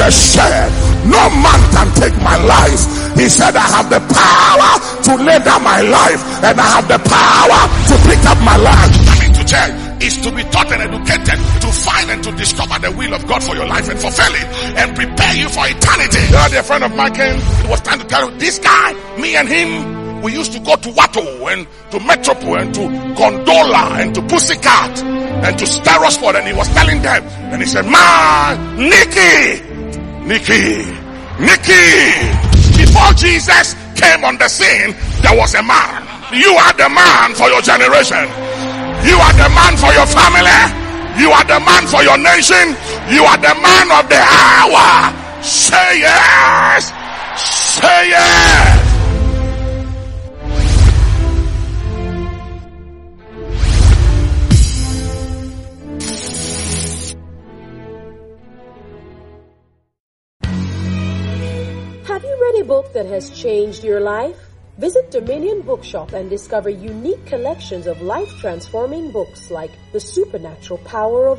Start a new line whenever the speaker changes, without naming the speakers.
No man can take my life. He said, I have the power to lay down my life and I have the power to pick up my life. Coming to church is to be taught and educated to find and to discover the will of God for your life and fulfill it and prepare you for eternity. The other friend of mine came, he was trying to tell you, this guy, me and him, we used to go to Watto and to Metropole and to Gondola and to Pussycat and to Starosport and he was telling them and he said, man, Nicky, Nicky, Nicky, before Jesus came on the scene, there was a man. You are the man for your generation. You are the man for your family. You are the man for your nation. You are the man of the hour.
Have you read a book that has changed your life? Visit Dominion Bookshop and discover unique collections of life transforming books like The Supernatural Power of a